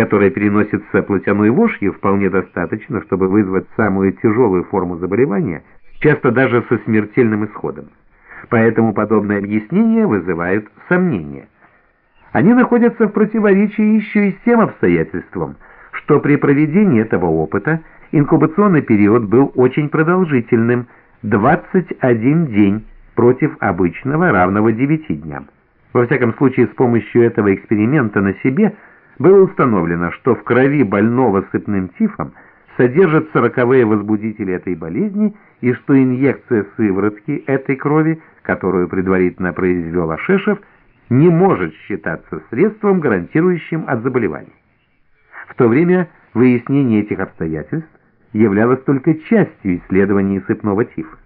которая переносится плотяной вошью, вполне достаточно, чтобы вызвать самую тяжелую форму заболевания, часто даже со смертельным исходом. Поэтому подобные объяснения вызывают сомнения. Они находятся в противоречии еще и с тем обстоятельством, что при проведении этого опыта инкубационный период был очень продолжительным – 21 день против обычного, равного 9 дням. Во всяком случае, с помощью этого эксперимента на себе было установлено, что в крови больного сыпным тифом содержатся роковые возбудители этой болезни и что инъекция сыворотки этой крови, которую предварительно произвел Ашешев, не может считаться средством, гарантирующим от заболеваний. В то время выяснение этих обстоятельств являлось только частью исследований сыпного тифа.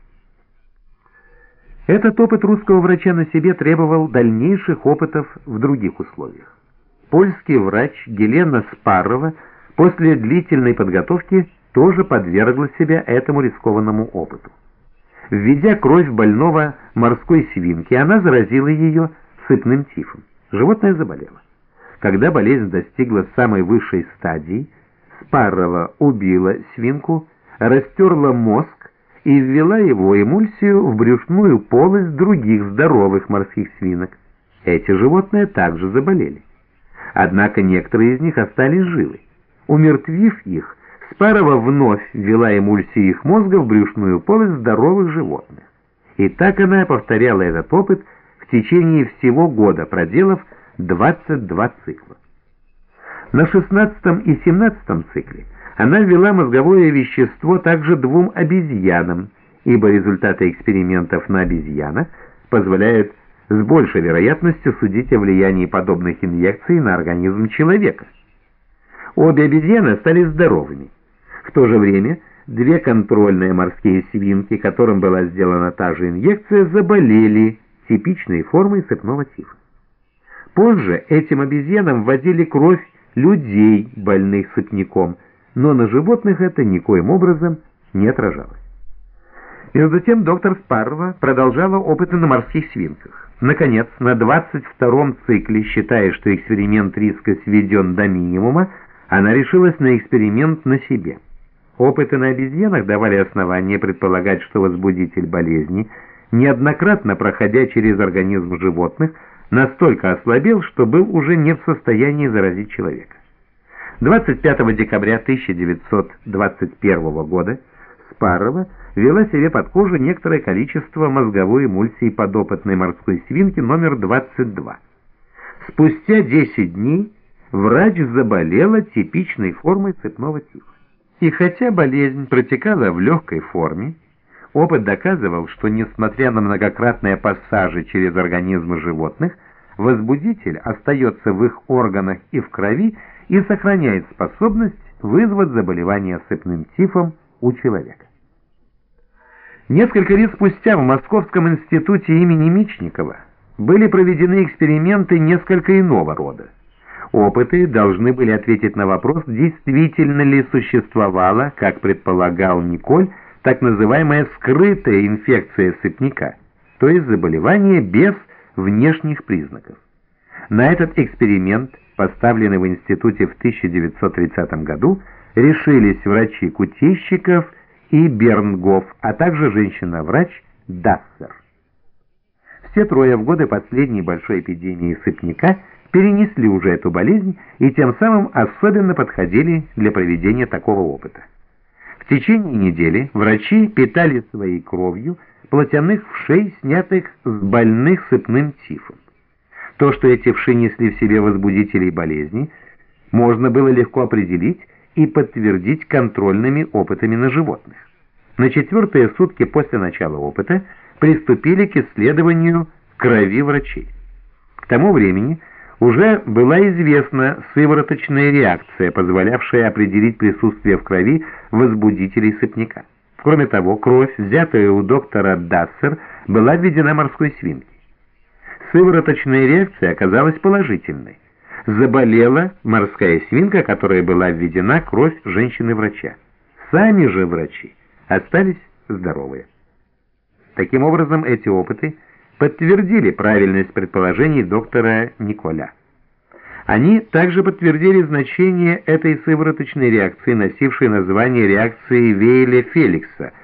Этот опыт русского врача на себе требовал дальнейших опытов в других условиях. Польский врач Гелена Спаррова после длительной подготовки тоже подвергла себя этому рискованному опыту. Введя кровь больного морской свинки, она заразила ее сыпным тифом. Животное заболело. Когда болезнь достигла самой высшей стадии, Спаррова убила свинку, растерла мозг и ввела его эмульсию в брюшную полость других здоровых морских свинок. Эти животные также заболели. Однако некоторые из них остались живы. Умертвив их, Спарова вновь ввела эмульсию их мозга в брюшную полость здоровых животных. И так она повторяла этот опыт в течение всего года, проделав 22 цикла. На 16 и 17 цикле она ввела мозговое вещество также двум обезьянам, ибо результаты экспериментов на обезьянах позволяют с большей вероятностью судить о влиянии подобных инъекций на организм человека. Обе обезьяны стали здоровыми. В то же время две контрольные морские свинки, которым была сделана та же инъекция, заболели типичной формой сыпного тифа. Позже этим обезьянам вводили кровь людей, больных сыпняком, но на животных это никоим образом не отражалось. Между тем доктор Спарва продолжала опыты на морских свинках. Наконец, на 22-м цикле, считая, что эксперимент риска сведен до минимума, она решилась на эксперимент на себе. Опыты на обезьянах давали основания предполагать, что возбудитель болезни, неоднократно проходя через организм животных, настолько ослабел, что был уже не в состоянии заразить человека. 25 декабря 1921 года Спарова ввела себе под кожу некоторое количество мозговой эмульсии подопытной морской свинки номер 22. Спустя 10 дней врач заболела типичной формой цепного тифа. И хотя болезнь протекала в легкой форме, опыт доказывал, что несмотря на многократные пассажи через организмы животных, возбудитель остается в их органах и в крови и сохраняет способность вызвать заболевание сыпным тифом у человека. Несколько лет спустя в Московском институте имени Мичникова были проведены эксперименты несколько иного рода. Опыты должны были ответить на вопрос, действительно ли существовала, как предполагал Николь, так называемая скрытая инфекция сыпняка, то есть заболевание без внешних признаков. На этот эксперимент, поставленный в институте в 1930 году, решились врачи Кутейщиков и Бернгоф, а также женщина-врач Дассер. Все трое в годы последней большой эпидемии сыпняка перенесли уже эту болезнь и тем самым особенно подходили для проведения такого опыта. В течение недели врачи питали своей кровью плотяных вшей, снятых с больных сыпным тифом. То, что эти вши несли в себе возбудителей болезни, можно было легко определить и подтвердить контрольными опытами на животных. На четвертые сутки после начала опыта приступили к исследованию крови врачей. К тому времени уже была известна сывороточная реакция, позволявшая определить присутствие в крови возбудителей сыпняка. Кроме того, кровь, взятая у доктора Дассер, была введена морской свинке. Сывороточная реакция оказалась положительной заболела морская свинка, которая была введена кровь женщины-врача. Сами же врачи остались здоровые. Таким образом, эти опыты подтвердили правильность предположений доктора Николя. Они также подтвердили значение этой сывороточной реакции, носившей название реакции Вейля-Феликса –